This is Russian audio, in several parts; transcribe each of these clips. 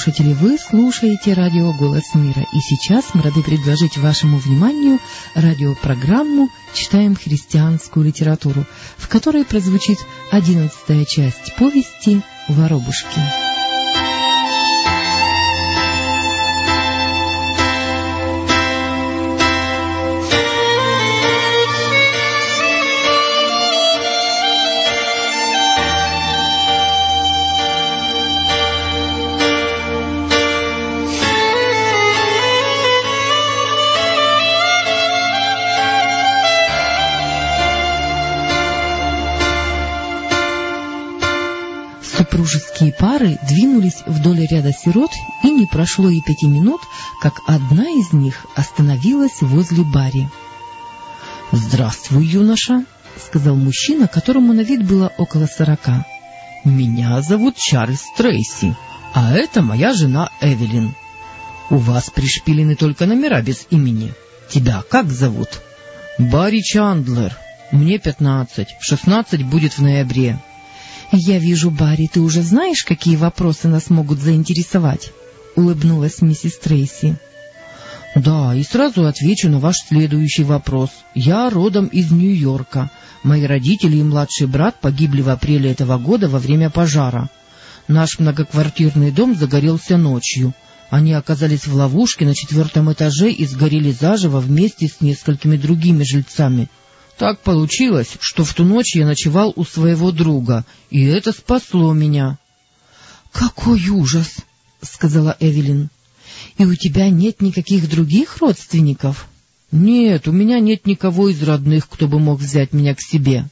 Радиослушатели, вы слушаете радио «Голос мира», и сейчас мы рады предложить вашему вниманию радиопрограмму «Читаем христианскую литературу», в которой прозвучит одиннадцатая часть повести «Воробушки». Двинулись вдоль ряда сирот, и не прошло и пяти минут, как одна из них остановилась возле Барри. — Здравствуй, юноша, — сказал мужчина, которому на вид было около сорока. — Меня зовут Чарльз Трейси, а это моя жена Эвелин. У вас пришпилены только номера без имени. Тебя как зовут? — Барри Чандлер. Мне пятнадцать, шестнадцать будет в ноябре. — Я вижу, Барри, ты уже знаешь, какие вопросы нас могут заинтересовать? — улыбнулась миссис Трейси. — Да, и сразу отвечу на ваш следующий вопрос. Я родом из Нью-Йорка. Мои родители и младший брат погибли в апреле этого года во время пожара. Наш многоквартирный дом загорелся ночью. Они оказались в ловушке на четвертом этаже и сгорели заживо вместе с несколькими другими жильцами — так получилось, что в ту ночь я ночевал у своего друга, и это спасло меня. — Какой ужас! — сказала Эвелин. — И у тебя нет никаких других родственников? — Нет, у меня нет никого из родных, кто бы мог взять меня к себе.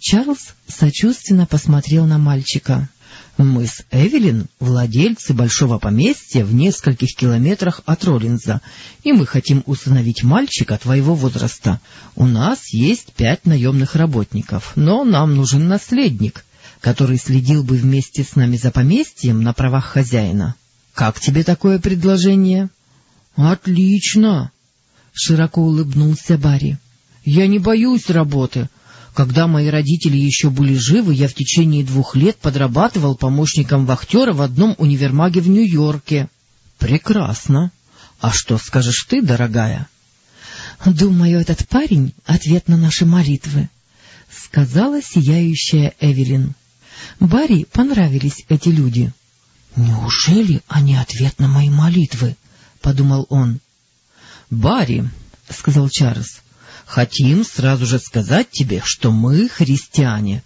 Чарльз сочувственно посмотрел на мальчика. Мы с Эвелин владельцы большого поместья в нескольких километрах от Роллинза, и мы хотим усыновить мальчика твоего возраста. У нас есть пять наемных работников, но нам нужен наследник, который следил бы вместе с нами за поместьем на правах хозяина. Как тебе такое предложение? — Отлично! — широко улыбнулся Барри. — Я не боюсь работы. Когда мои родители еще были живы, я в течение двух лет подрабатывал помощником вахтера в одном универмаге в Нью-Йорке. — Прекрасно. А что скажешь ты, дорогая? — Думаю, этот парень — ответ на наши молитвы, — сказала сияющая Эвелин. Барри понравились эти люди. — Неужели они ответ на мои молитвы? — подумал он. — Барри, — сказал Чарльз, Хотим сразу же сказать тебе, что мы христиане.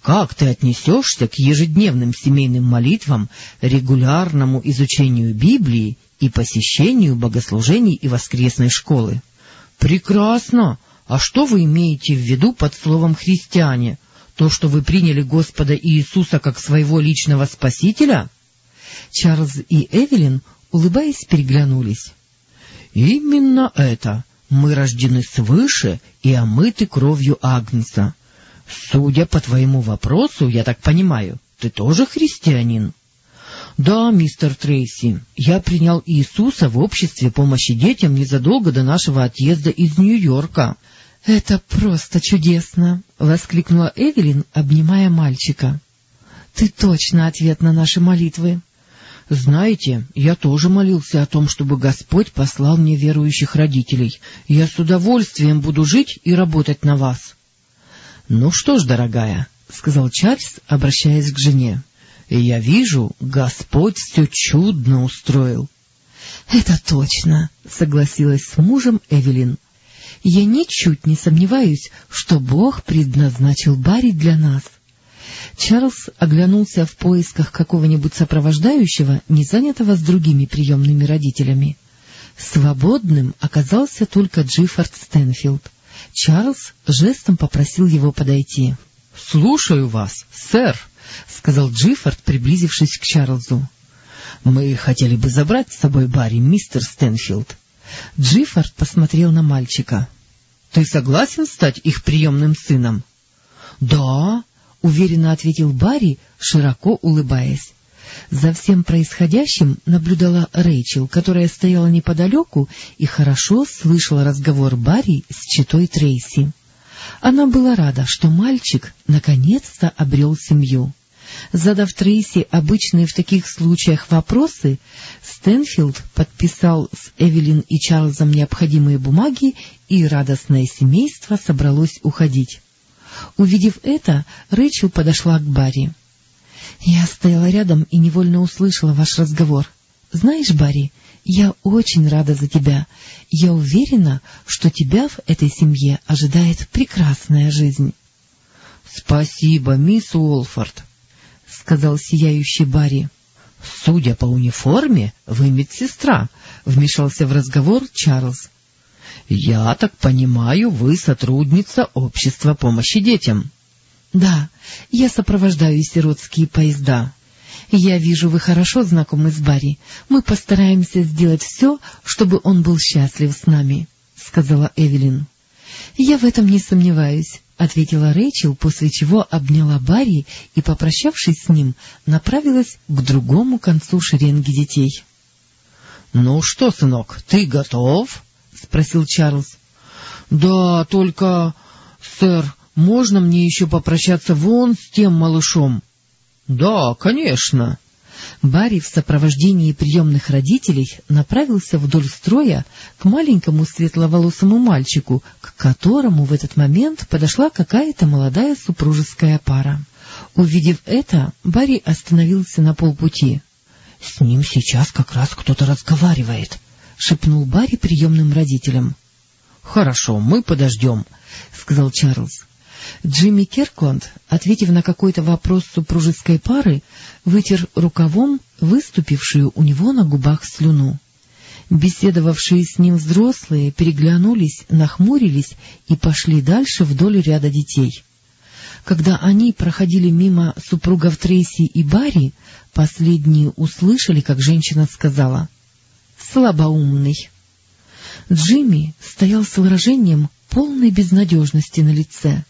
Как ты отнесешься к ежедневным семейным молитвам, регулярному изучению Библии и посещению богослужений и воскресной школы? Прекрасно! А что вы имеете в виду под словом «христиане»? То, что вы приняли Господа Иисуса как своего личного спасителя? Чарльз и Эвелин, улыбаясь, переглянулись. — Именно это. Мы рождены свыше и омыты кровью Агнца. Судя по твоему вопросу, я так понимаю, ты тоже христианин? — Да, мистер Трейси, я принял Иисуса в обществе помощи детям незадолго до нашего отъезда из Нью-Йорка. — Это просто чудесно! — воскликнула Эвелин, обнимая мальчика. — Ты точно ответ на наши молитвы. Знаете, я тоже молился о том, чтобы Господь послал мне верующих родителей. Я с удовольствием буду жить и работать на вас. — Ну что ж, дорогая, — сказал Чарльз, обращаясь к жене, — я вижу, Господь все чудно устроил. — Это точно, — согласилась с мужем Эвелин. — Я ничуть не сомневаюсь, что Бог предназначил Барри для нас. — Чарльз оглянулся в поисках какого-нибудь сопровождающего, не занятого с другими приемными родителями. Свободным оказался только Джиффорд Стэнфилд. Чарльз жестом попросил его подойти. — Слушаю вас, сэр, — сказал Джиффорд, приблизившись к Чарльзу. — Мы хотели бы забрать с собой Барри, мистер Стэнфилд. Джиффорд посмотрел на мальчика. — Ты согласен стать их приемным сыном? — Да, — уверенно ответил Барри, широко улыбаясь. За всем происходящим наблюдала Рэйчел, которая стояла неподалеку и хорошо слышала разговор Барри с читой Трейси. Она была рада, что мальчик наконец-то обрел семью. Задав Трейси обычные в таких случаях вопросы, Стэнфилд подписал с Эвелин и Чарльзом необходимые бумаги, и радостное семейство собралось уходить. Увидев это, Рэйчел подошла к Барри. — Я стояла рядом и невольно услышала ваш разговор. Знаешь, Барри, я очень рада за тебя. Я уверена, что тебя в этой семье ожидает прекрасная жизнь. — Спасибо, мисс Уолфорд, — сказал сияющий Барри. — Судя по униформе, вы медсестра, — вмешался в разговор Чарльз. — Я так понимаю, вы сотрудница общества помощи детям. — Да, я сопровождаю сиротские поезда. Я вижу, вы хорошо знакомы с Барри. Мы постараемся сделать все, чтобы он был счастлив с нами, — сказала Эвелин. — Я в этом не сомневаюсь, — ответила Рэйчел, после чего обняла Барри и, попрощавшись с ним, направилась к другому концу шеренги детей. — Ну что, сынок, ты готов? — спросил Чарльз. — Да, только, сэр, можно мне еще попрощаться вон с тем малышом? — Да, конечно. Барри в сопровождении приемных родителей направился вдоль строя к маленькому светловолосому мальчику, к которому в этот момент подошла какая-то молодая супружеская пара. Увидев это, Барри остановился на полпути. — С ним сейчас как раз кто-то разговаривает, — шепнул Барри приемным родителям. — Хорошо, мы подождем, — сказал Чарльз. Джимми Керкланд, ответив на какой-то вопрос супружеской пары, вытер рукавом выступившую у него на губах слюну. Беседовавшие с ним взрослые переглянулись, нахмурились и пошли дальше вдоль ряда детей. Когда они проходили мимо супругов Трейси и Барри, последние услышали, как женщина сказала «Слабоумный». Джимми стоял с выражением полной безнадежности на лице.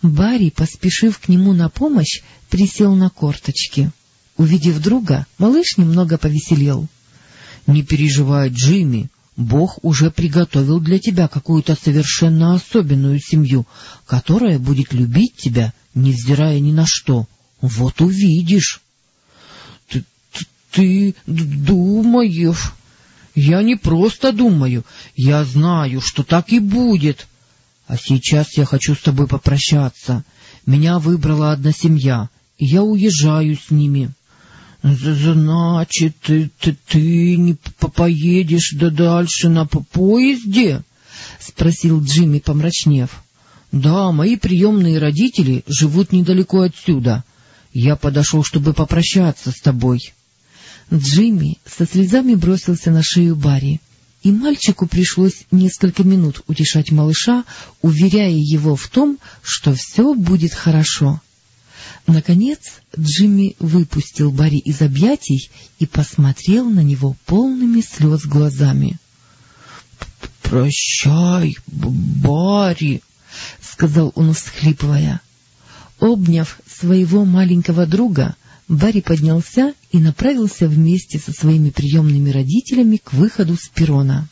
Барри, поспешив к нему на помощь, присел на корточки. Увидев друга, малыш немного повеселел. — Не переживай, Джимми, Бог уже приготовил для тебя какую-то совершенно особенную семью, которая будет любить тебя, невзирая ни на что. Вот увидишь. Ты, — думаешь? — Я не просто думаю, я знаю, что так и будет. А сейчас я хочу с тобой попрощаться. Меня выбрала одна семья, и я уезжаю с ними. — Значит, ты, ты, ты не поедешь да дальше на поезде? — спросил Джимми, помрачнев. — Да, мои приемные родители живут недалеко отсюда. Я подошел, чтобы попрощаться с тобой. Джимми со слезами бросился на шею Барри и мальчику пришлось несколько минут утешать малыша, уверяя его в том, что все будет хорошо. Наконец Джимми выпустил Барри из объятий и посмотрел на него полными слез глазами. — Прощай, Барри, — сказал он, всхлипывая. Обняв своего маленького друга, Барри поднялся и направился вместе со своими приемными родителями к выходу с перрона.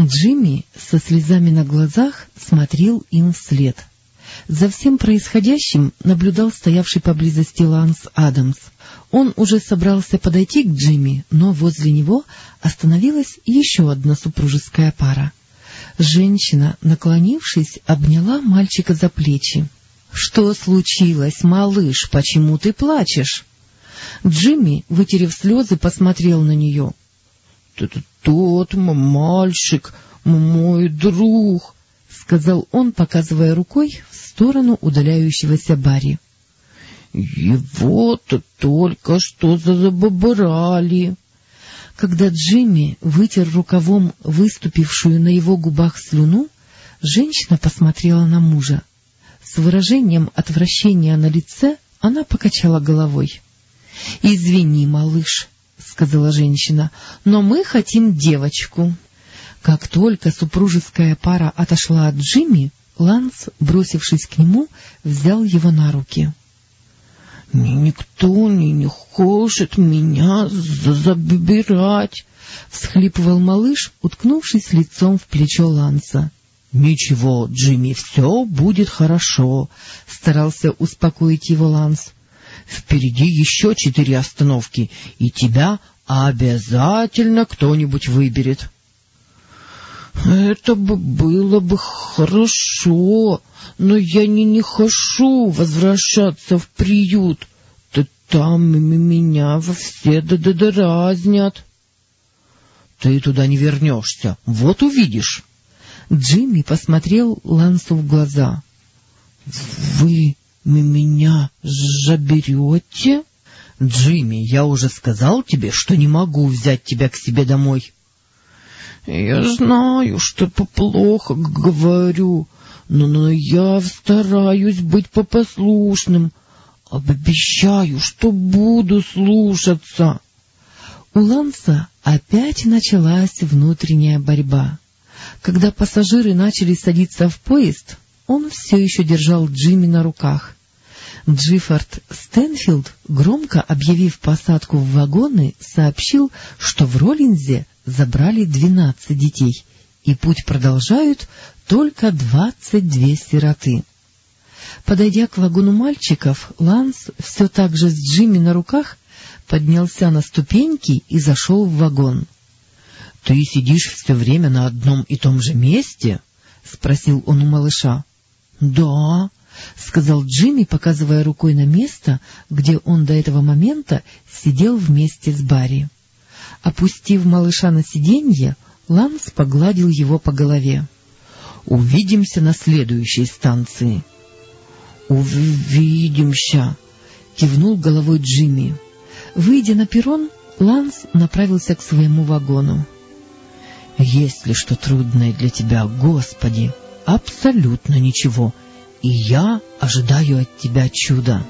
Джимми со слезами на глазах смотрел им вслед. За всем происходящим наблюдал стоявший поблизости Ланс Адамс. Он уже собрался подойти к Джимми, но возле него остановилась еще одна супружеская пара. Женщина, наклонившись, обняла мальчика за плечи. — Что случилось, малыш? Почему ты плачешь? Джимми, вытерев слезы, посмотрел на нее. — Тот мальчик, мой друг, — сказал он, показывая рукой в сторону удаляющегося Барри. — Его-то только что забобрали. Когда Джимми вытер рукавом выступившую на его губах слюну, женщина посмотрела на мужа. С выражением отвращения на лице она покачала головой. — Извини, малыш, — сказала женщина, — но мы хотим девочку. Как только супружеская пара отошла от Джимми, Ланс, бросившись к нему, взял его на руки. — Никто не, не хочет меня забирать, — всхлипывал малыш, уткнувшись лицом в плечо Ланса. — Ничего, Джимми, все будет хорошо, — старался успокоить его Ланс. Впереди еще четыре остановки, и тебя обязательно кто-нибудь выберет. — Это бы было бы хорошо, но я не, не хочу возвращаться в приют. Да там меня во все дразнят. — Ты туда не вернешься, вот увидишь. Джимми посмотрел Лансу в глаза. — Вы меня заберете? — Джимми, я уже сказал тебе, что не могу взять тебя к себе домой. — Я знаю, что плохо говорю, но, но я стараюсь быть попослушным. Обещаю, что буду слушаться. У Ланса опять началась внутренняя борьба. Когда пассажиры начали садиться в поезд, он все еще держал Джимми на руках. Джиффорд Стэнфилд, громко объявив посадку в вагоны, сообщил, что в Роллинзе забрали двенадцать детей, и путь продолжают только двадцать две сироты. Подойдя к вагону мальчиков, Ланс все так же с Джимми на руках поднялся на ступеньки и зашел в вагон. — Ты сидишь все время на одном и том же месте? — спросил он у малыша. — Да, — сказал Джимми, показывая рукой на место, где он до этого момента сидел вместе с Барри. Опустив малыша на сиденье, Ланс погладил его по голове. — Увидимся на следующей станции. — Увидимся, — кивнул головой Джимми. Выйдя на перрон, Ланс направился к своему вагону. — Есть ли что трудное для тебя, Господи? Абсолютно ничего. И я ожидаю от тебя чуда.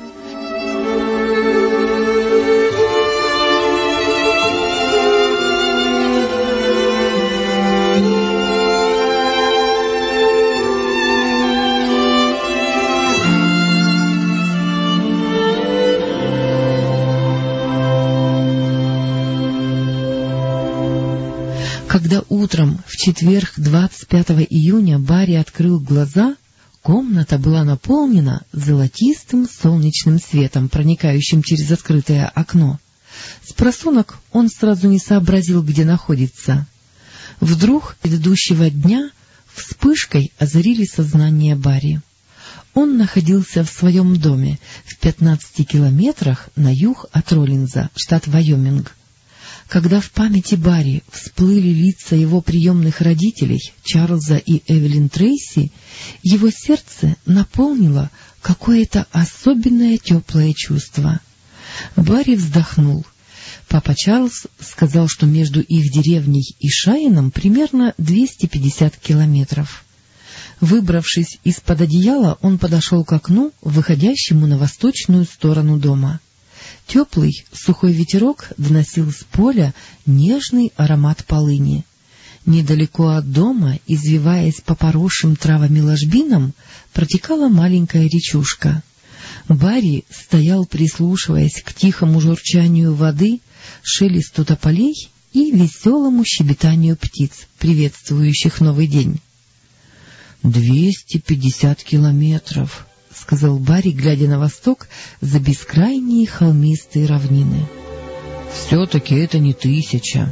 Когда утром в четверг 25 июня Барри открыл глаза, комната была наполнена золотистым солнечным светом, проникающим через открытое окно. С просунок он сразу не сообразил, где находится. Вдруг предыдущего дня вспышкой озарили сознание Барри. Он находился в своем доме в 15 километрах на юг от Роллинза, штат Вайоминг. Когда в памяти Барри всплыли лица его приемных родителей, Чарльза и Эвелин Трейси, его сердце наполнило какое-то особенное теплое чувство. Барри вздохнул. Папа Чарльз сказал, что между их деревней и Шайеном примерно 250 километров. Выбравшись из-под одеяла, он подошел к окну, выходящему на восточную сторону дома. Теплый сухой ветерок доносил с поля нежный аромат полыни. Недалеко от дома, извиваясь по поросшим травами ложбинам, протекала маленькая речушка. Барри стоял, прислушиваясь к тихому журчанию воды, шелесту тополей и веселому щебетанию птиц, приветствующих новый день. — Двести пятьдесят километров! — сказал Барри, глядя на восток за бескрайние холмистые равнины. — Все-таки это не тысяча.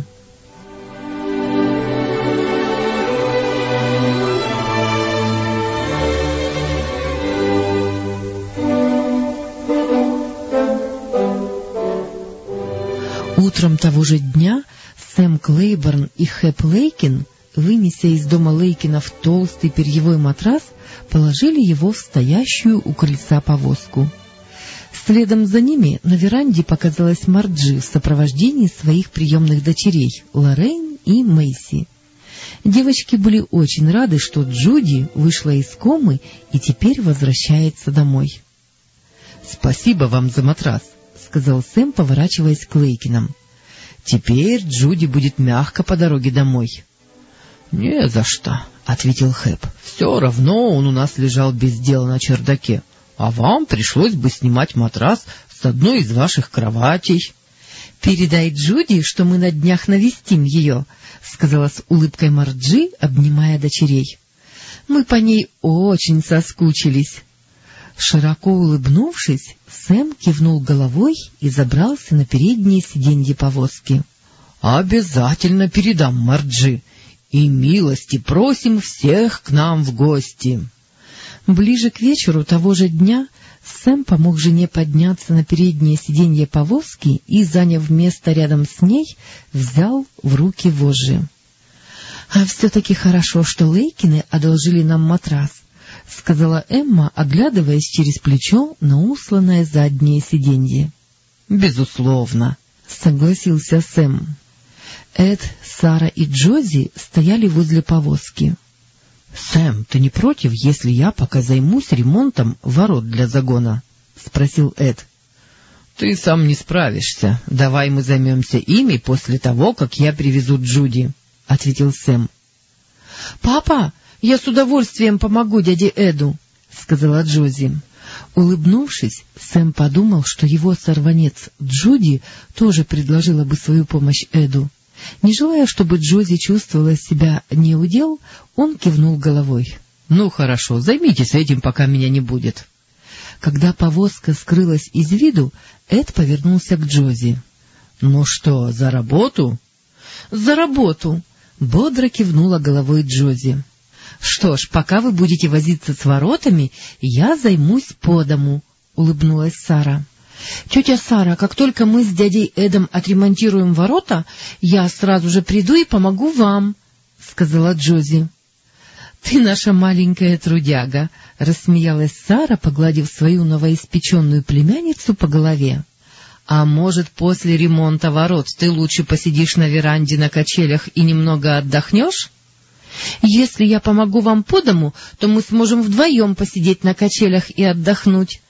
Утром того же дня Сэм Клейборн и Хэп Лейкин, вынеся из дома Лейкинов толстый перьевой матрас, положили его в стоящую у крыльца повозку. Следом за ними на веранде показалась Марджи в сопровождении своих приемных дочерей Лоррейн и Мэйси. Девочки были очень рады, что Джуди вышла из комы и теперь возвращается домой. — Спасибо вам за матрас, — сказал Сэм, поворачиваясь к Лейкинам. — Теперь Джуди будет мягко по дороге домой. — Не за что, — ответил Хэп. — Все равно он у нас лежал без дела на чердаке, а вам пришлось бы снимать матрас с одной из ваших кроватей. — Передай Джуди, что мы на днях навестим ее, — сказала с улыбкой Марджи, обнимая дочерей. — Мы по ней очень соскучились. Широко улыбнувшись, Сэм кивнул головой и забрался на переднее сиденье повозки. — Обязательно передам Марджи, и милости просим всех к нам в гости. Ближе к вечеру того же дня Сэм помог жене подняться на переднее сиденье повозки и, заняв место рядом с ней, взял в руки вожжи. — А все-таки хорошо, что Лейкины одолжили нам матрас, — сказала Эмма, оглядываясь через плечо на усланное заднее сиденье. — Безусловно, — согласился Сэм. Эд, Сара и Джози стояли возле повозки. — Сэм, ты не против, если я пока займусь ремонтом ворот для загона? — спросил Эд. — Ты сам не справишься. Давай мы займемся ими после того, как я привезу Джуди, — ответил Сэм. — Папа, я с удовольствием помогу дяде Эду, — сказала Джози. Улыбнувшись, Сэм подумал, что его сорванец Джуди тоже предложила бы свою помощь Эду. Не желая, чтобы Джози чувствовала себя неудел, он кивнул головой. — Ну, хорошо, займитесь этим, пока меня не будет. Когда повозка скрылась из виду, Эд повернулся к Джози. — Ну что, за работу? — За работу! — бодро кивнула головой Джози. — Что ж, пока вы будете возиться с воротами, я займусь по дому, — улыбнулась Сара. — Тетя Сара, как только мы с дядей Эдом отремонтируем ворота, я сразу же приду и помогу вам, — сказала Джози. — Ты наша маленькая трудяга, — рассмеялась Сара, погладив свою новоиспеченную племянницу по голове. — А может, после ремонта ворот ты лучше посидишь на веранде на качелях и немного отдохнешь? — Если я помогу вам по дому, то мы сможем вдвоем посидеть на качелях и отдохнуть.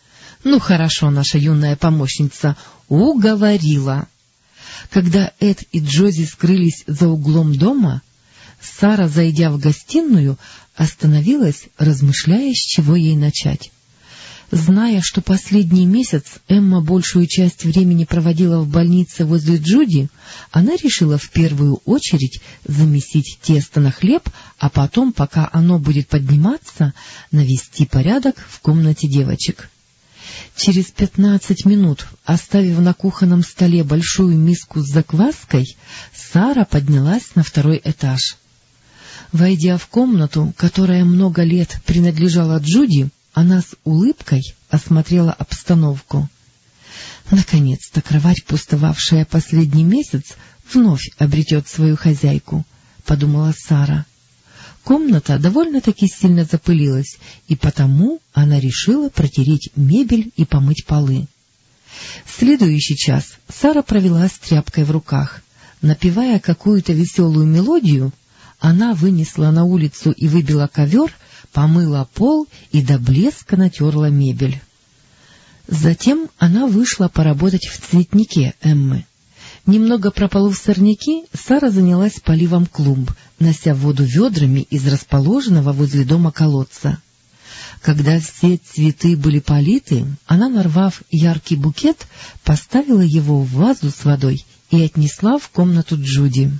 Ну, хорошо, наша юная помощница уговорила. Когда Эд и Джози скрылись за углом дома, Сара, зайдя в гостиную, остановилась, размышляя, с чего ей начать. Зная, что последний месяц Эмма большую часть времени проводила в больнице возле Джуди, она решила в первую очередь замесить тесто на хлеб, а потом, пока оно будет подниматься, навести порядок в комнате девочек. Через пятнадцать минут, оставив на кухонном столе большую миску с закваской, Сара поднялась на второй этаж. Войдя в комнату, которая много лет принадлежала Джуди, она с улыбкой осмотрела обстановку. Наконец-то кровать, пустовавшая последний месяц, вновь обретет свою хозяйку, — подумала Сара. Комната довольно-таки сильно запылилась, и потому она решила протереть мебель и помыть полы. Следующий час Сара провела с тряпкой в руках. Напевая какую-то веселую мелодию, она вынесла на улицу и выбила ковер, помыла пол и до блеска натерла мебель. Затем она вышла поработать в цветнике Эммы. Немного прополов сорняки, Сара занялась поливом клумб, нося воду ведрами из расположенного возле дома колодца. Когда все цветы были политы, она, нарвав яркий букет, поставила его в вазу с водой и отнесла в комнату Джуди.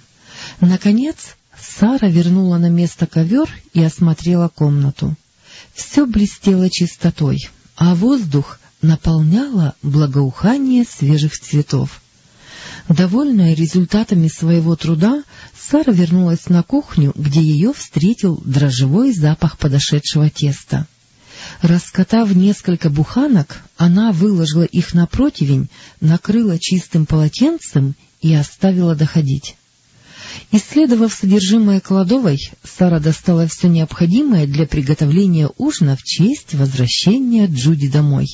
Наконец Сара вернула на место ковер и осмотрела комнату. Все блестело чистотой, а воздух наполняло благоухание свежих цветов. Довольная результатами своего труда, Сара вернулась на кухню, где ее встретил дрожжевой запах подошедшего теста. Раскатав несколько буханок, она выложила их на противень, накрыла чистым полотенцем и оставила доходить. Исследовав содержимое кладовой, Сара достала все необходимое для приготовления ужина в честь возвращения Джуди домой.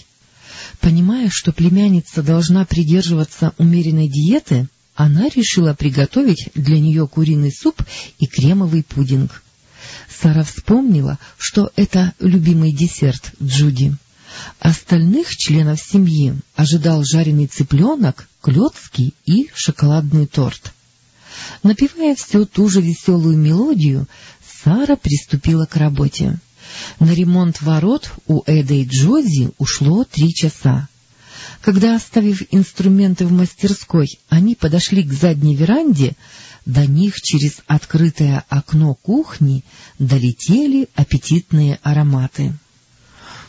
Понимая, что племянница должна придерживаться умеренной диеты, она решила приготовить для нее куриный суп и кремовый пудинг. Сара вспомнила, что это любимый десерт Джуди. Остальных членов семьи ожидал жареный цыпленок, клетки и шоколадный торт. Напевая всю ту же веселую мелодию, Сара приступила к работе. На ремонт ворот у Эда и Джози ушло три часа. Когда, оставив инструменты в мастерской, они подошли к задней веранде, до них через открытое окно кухни долетели аппетитные ароматы.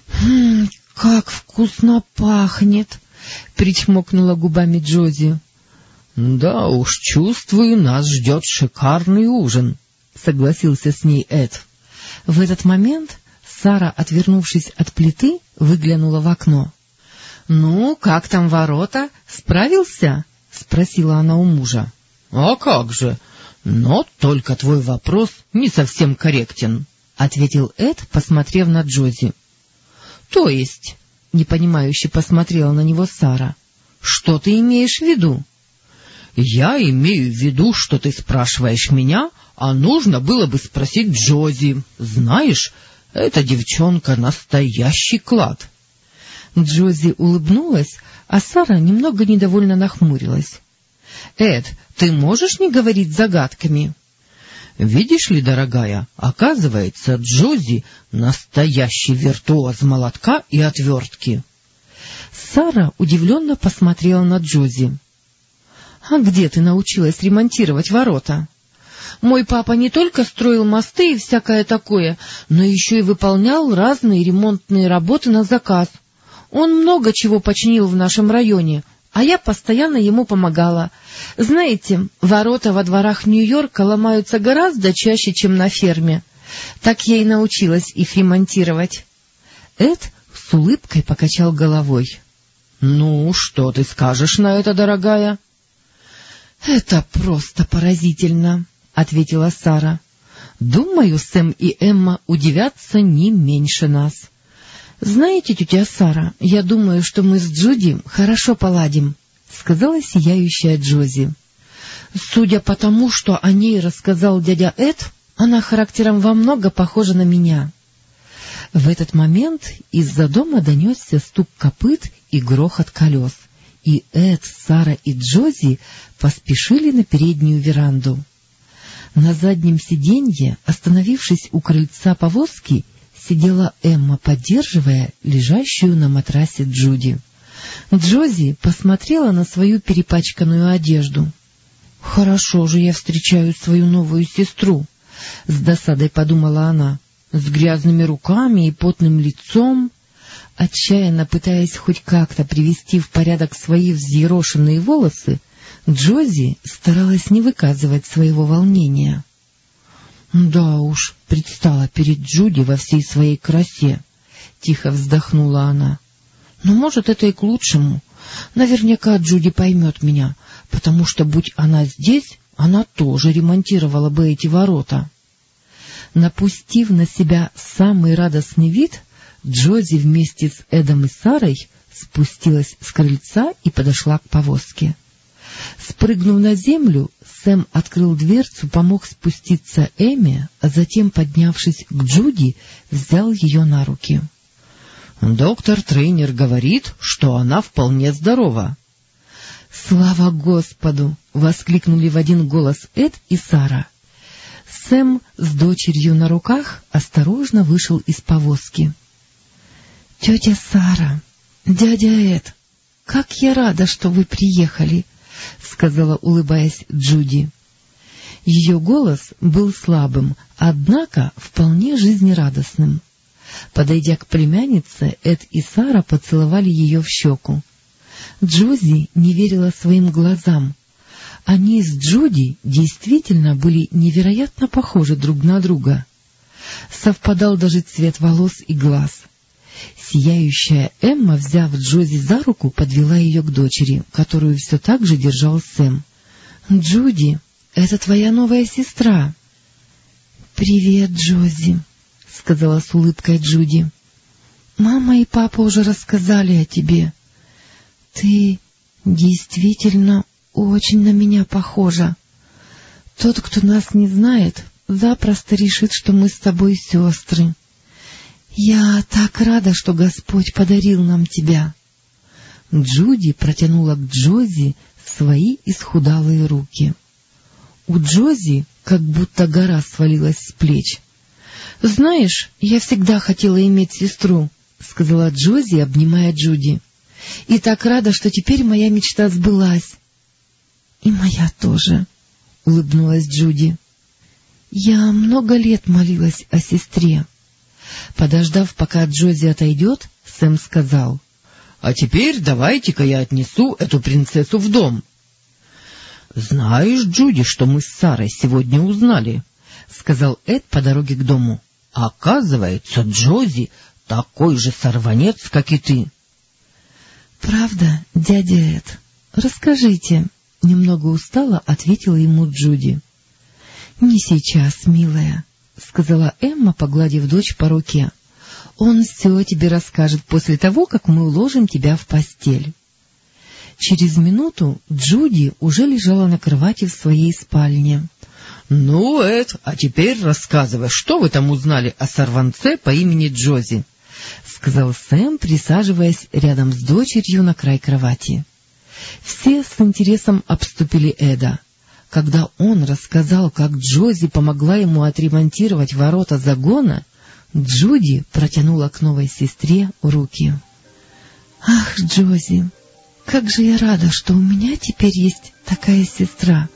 —— Как вкусно пахнет! — причмокнула губами Джози. — Да уж, чувствую, нас ждет шикарный ужин, — согласился с ней Эд. В этот момент Сара, отвернувшись от плиты, выглянула в окно. — Ну, как там ворота? Справился? — спросила она у мужа. — А как же! Но только твой вопрос не совсем корректен, — ответил Эд, посмотрев на Джози. — То есть? — непонимающе посмотрела на него Сара. — Что ты имеешь в виду? — Я имею в виду, что ты спрашиваешь меня, а нужно было бы спросить Джози. Знаешь, эта девчонка — настоящий клад. Джози улыбнулась, а Сара немного недовольно нахмурилась. — Эд, ты можешь не говорить загадками? — Видишь ли, дорогая, оказывается, Джози — настоящий виртуоз молотка и отвертки. Сара удивленно посмотрела на Джози. — А где ты научилась ремонтировать ворота? Мой папа не только строил мосты и всякое такое, но еще и выполнял разные ремонтные работы на заказ. Он много чего починил в нашем районе, а я постоянно ему помогала. Знаете, ворота во дворах Нью-Йорка ломаются гораздо чаще, чем на ферме. Так я и научилась их ремонтировать. Эд с улыбкой покачал головой. — Ну, что ты скажешь на это, дорогая? — Это просто поразительно, — ответила Сара. — Думаю, Сэм и Эмма удивятся не меньше нас. — Знаете, тетя Сара, я думаю, что мы с Джуди хорошо поладим, — сказала сияющая Джози. Судя по тому, что о ней рассказал дядя Эд, она характером во много похожа на меня. В этот момент из-за дома донесся стук копыт и грохот колес, и Эд, Сара и Джози поспешили на переднюю веранду. На заднем сиденье, остановившись у крыльца повозки, сидела Эмма, поддерживая лежащую на матрасе Джуди. Джози посмотрела на свою перепачканную одежду. — Хорошо же я встречаю свою новую сестру, — с досадой подумала она, — с грязными руками и потным лицом. Отчаянно пытаясь хоть как-то привести в порядок свои взъерошенные волосы, Джози старалась не выказывать своего волнения. Да уж, предстала перед Джуди во всей своей красе. Тихо вздохнула она. Но, может, это и к лучшему. Наверняка Джуди поймет меня, потому что, будь она здесь, она тоже ремонтировала бы эти ворота. Напустив на себя самый радостный вид, Джози вместе с Эдом и Сарой спустилась с крыльца и подошла к повозке. Спрыгнув на землю, Сэм открыл дверцу, помог спуститься Эми, а затем, поднявшись к Джуди, взял ее на руки. — Доктор-тренер говорит, что она вполне здорова. — Слава Господу! — воскликнули в один голос Эд и Сара. Сэм с дочерью на руках осторожно вышел из повозки. — Тетя Сара, дядя Эд, как я рада, что вы приехали! —— сказала, улыбаясь Джуди. Ее голос был слабым, однако вполне жизнерадостным. Подойдя к племяннице, Эд и Сара поцеловали ее в щеку. Джози не верила своим глазам. Они с Джуди действительно были невероятно похожи друг на друга. Совпадал даже цвет волос и глаз. Сияющая Эмма, взяв Джози за руку, подвела ее к дочери, которую все так же держал Сэм. — Джуди, это твоя новая сестра. — Привет, Джози, — сказала с улыбкой Джуди. — Мама и папа уже рассказали о тебе. Ты действительно очень на меня похожа. Тот, кто нас не знает, запросто решит, что мы с тобой сестры. Я так рада, что Господь подарил нам тебя. Джуди протянула к Джози свои исхудалые руки. У Джози как будто гора свалилась с плеч. — Знаешь, я всегда хотела иметь сестру, — сказала Джози, обнимая Джуди. — И так рада, что теперь моя мечта сбылась. — И моя тоже, — улыбнулась Джуди. — Я много лет молилась о сестре. Подождав, пока Джози отойдет, Сэм сказал. — А теперь давайте-ка я отнесу эту принцессу в дом. — Знаешь, Джуди, что мы с Сарой сегодня узнали? — сказал Эд по дороге к дому. — Оказывается, Джози такой же сорванец, как и ты. — Правда, дядя Эд? Расскажите, — немного устало ответила ему Джуди. — Не сейчас, милая, — сказала Эмма, погладив дочь по руке. — Он все тебе расскажет после того, как мы уложим тебя в постель. Через минуту Джуди уже лежала на кровати в своей спальне. — Ну, Эд, а теперь рассказывай, что вы там узнали о сорванце по имени Джози? — сказал Сэм, присаживаясь рядом с дочерью на край кровати. Все с интересом обступили Эда. Когда он рассказал, как Джози помогла ему отремонтировать ворота загона, Джуди протянула к новой сестре руки. — Ах, Джози, как же я рада, что у меня теперь есть такая сестра.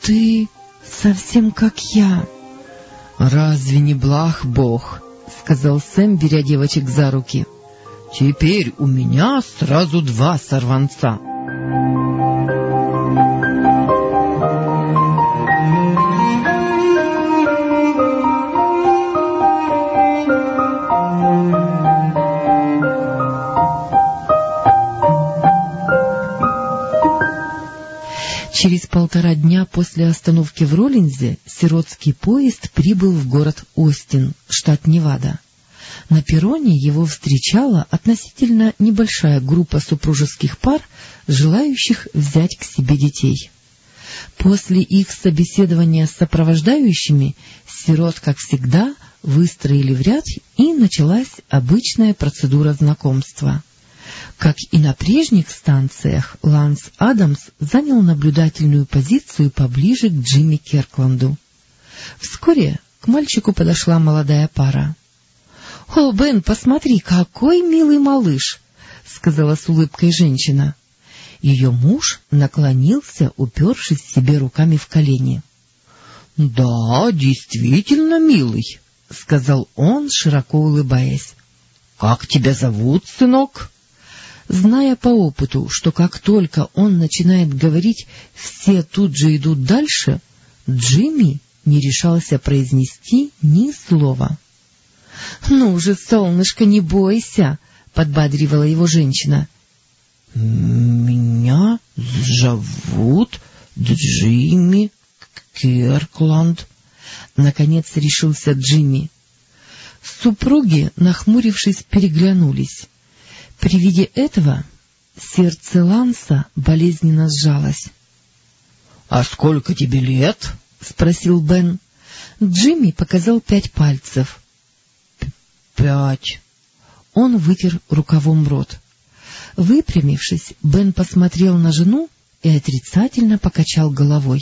Ты совсем как я. — Разве не благ Бог? — сказал Сэм, беря девочек за руки. — Теперь у меня сразу два сорванца. Через полтора дня после остановки в Роллинзе сиротский поезд прибыл в город Остин, штат Невада. На перроне его встречала относительно небольшая группа супружеских пар, желающих взять к себе детей. После их собеседования с сопровождающими сирот, как всегда, выстроили в ряд, и началась обычная процедура знакомства. Как и на прежних станциях, Ланс Адамс занял наблюдательную позицию поближе к Джимми Керкланду. Вскоре к мальчику подошла молодая пара. — О, Бен, посмотри, какой милый малыш! — сказала с улыбкой женщина. Ее муж наклонился, упершись себе руками в колени. — Да, действительно милый, — сказал он, широко улыбаясь. — Как тебя зовут, сынок? Зная по опыту, что как только он начинает говорить, все тут же идут дальше, Джимми не решался произнести ни слова. — Ну же, солнышко, не бойся! — подбадривала его женщина. — Меня зовут Джимми Керкланд. Наконец решился Джимми. Супруги, нахмурившись, переглянулись. При виде этого сердце Ланса болезненно сжалось. — А сколько тебе лет? — спросил Бен. Джимми показал пять пальцев. — Пять. Он вытер рукавом рот. Выпрямившись, Бен посмотрел на жену и отрицательно покачал головой.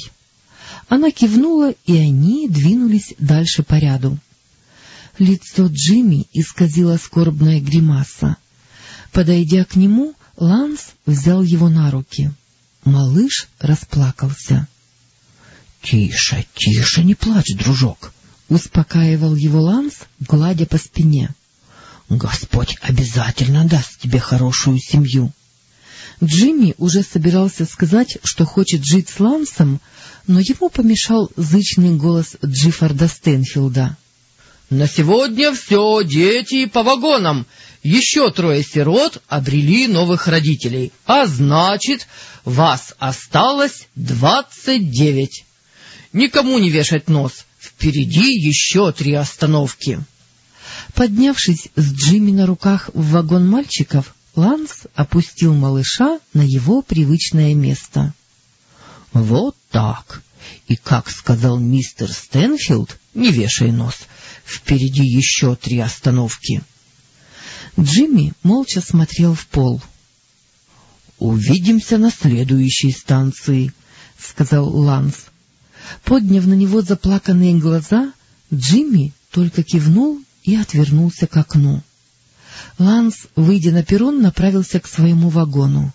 Она кивнула, и они двинулись дальше по ряду. Лицо Джимми исказило скорбная гримаса. Подойдя к нему, Ланс взял его на руки. Малыш расплакался. — Тише, тише, не плачь, дружок! — успокаивал его Ланс, гладя по спине. — Господь обязательно даст тебе хорошую семью. Джимми уже собирался сказать, что хочет жить с Лансом, но ему помешал зычный голос Джиффорда Стэнфилда. — На сегодня все, дети, по вагонам! Еще трое сирот обрели новых родителей, а значит, вас осталось двадцать девять. Никому не вешать нос, впереди еще три остановки. Поднявшись с Джимми на руках в вагон мальчиков, Ланс опустил малыша на его привычное место. — Вот так. И, как сказал мистер Стэнфилд, не вешай нос, впереди еще три остановки. — Джимми молча смотрел в пол. — Увидимся на следующей станции, — сказал Ланс. Подняв на него заплаканные глаза, Джимми только кивнул и отвернулся к окну. Ланс, выйдя на перрон, направился к своему вагону.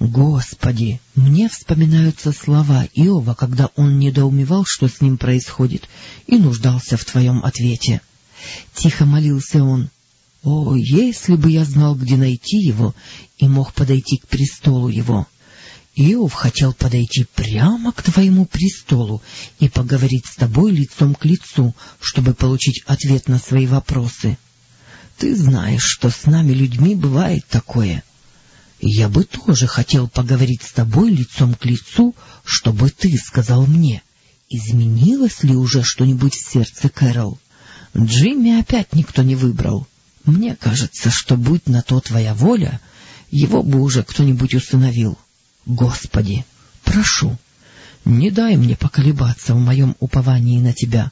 Господи, мне вспоминаются слова Иова, когда он недоумевал, что с ним происходит, и нуждался в твоем ответе. — тихо молился он. — О, если бы я знал, где найти его, и мог подойти к престолу его! Иов хотел подойти прямо к твоему престолу и поговорить с тобой лицом к лицу, чтобы получить ответ на свои вопросы. Ты знаешь, что с нами людьми бывает такое. Я бы тоже хотел поговорить с тобой лицом к лицу, чтобы ты сказал мне, изменилось ли уже что-нибудь в сердце Кэрол. Джимми опять никто не выбрал. Мне кажется, что, будь на то твоя воля, его бы уже кто-нибудь установил. Господи, прошу, не дай мне поколебаться в моем уповании на тебя.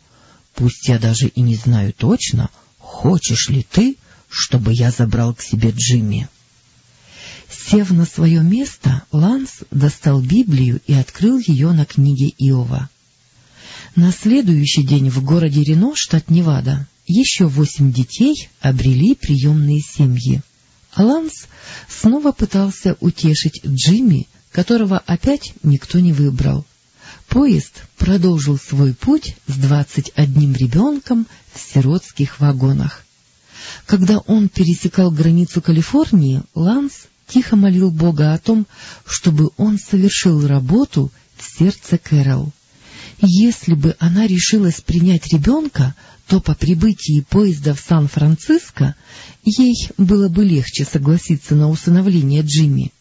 Пусть я даже и не знаю точно, хочешь ли ты, чтобы я забрал к себе Джимми. Сев на свое место, Ланс достал Библию и открыл ее на книге Иова. На следующий день в городе Рено, штат Невада, еще восемь детей обрели приемные семьи. Ланс снова пытался утешить Джимми, которого опять никто не выбрал. Поезд продолжил свой путь с двадцать одним ребенком в сиротских вагонах. Когда он пересекал границу Калифорнии, Ланс тихо молил Бога о том, чтобы он совершил работу в сердце Кэрол. Если бы она решилась принять ребенка, то по прибытии поезда в Сан-Франциско ей было бы легче согласиться на усыновление Джимми.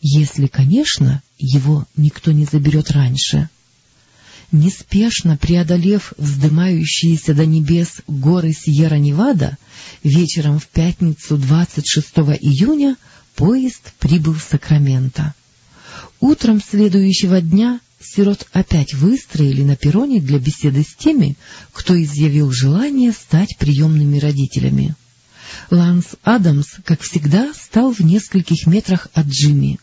Если, конечно, его никто не заберет раньше. Неспешно преодолев вздымающиеся до небес горы Сьерра-Невада, вечером в пятницу 26 июня поезд прибыл в Сакраменто. Утром следующего дня сирот опять выстроили на перроне для беседы с теми, кто изъявил желание стать приемными родителями. Ланс Адамс, как всегда, стал в нескольких метрах от Джимми.